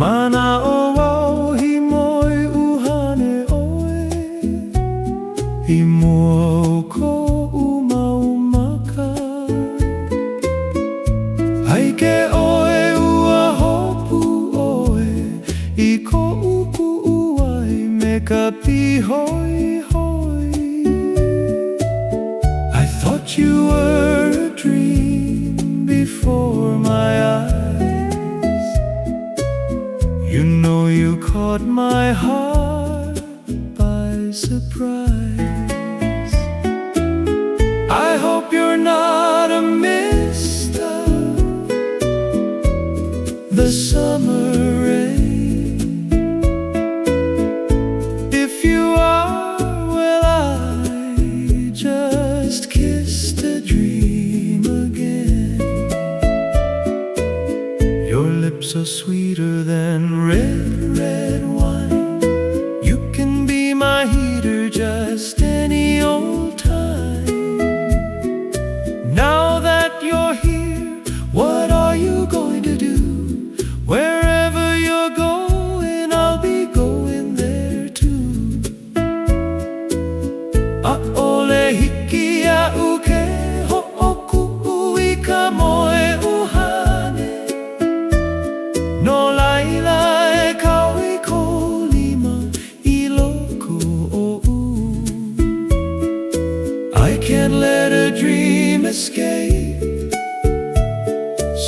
Mana o wau hi moi uhane oe. I mua ko uma umaka Ai ke oe ua hopu oe I ko upu uai me ka pihoi hoi. I thought you were a dream You know you caught my heart by surprise. I hope you're not a mist of the summer rain. If you are, well I just kissed a dream again. Your lips are sweeter dream escape.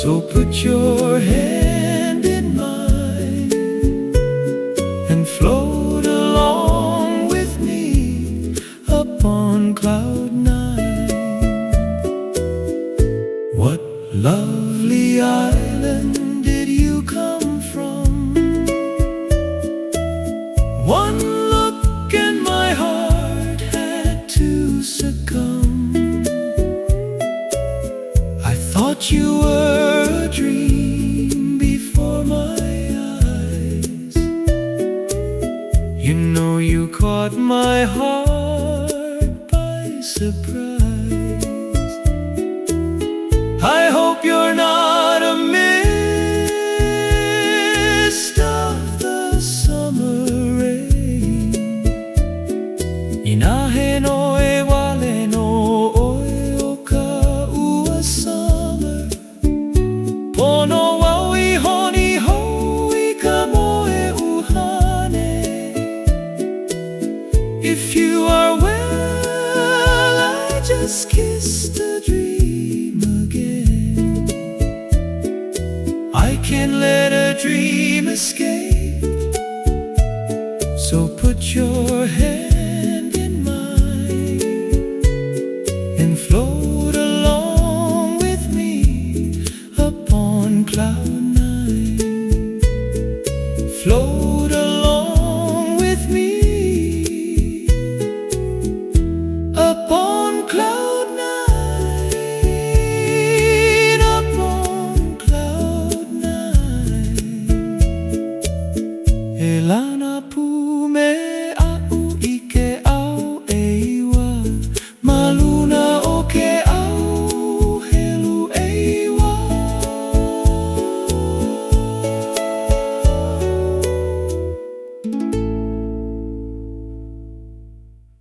So put your hand Thought you were a dream before my eyes. You know you caught my heart by surprise dream escape. So put your head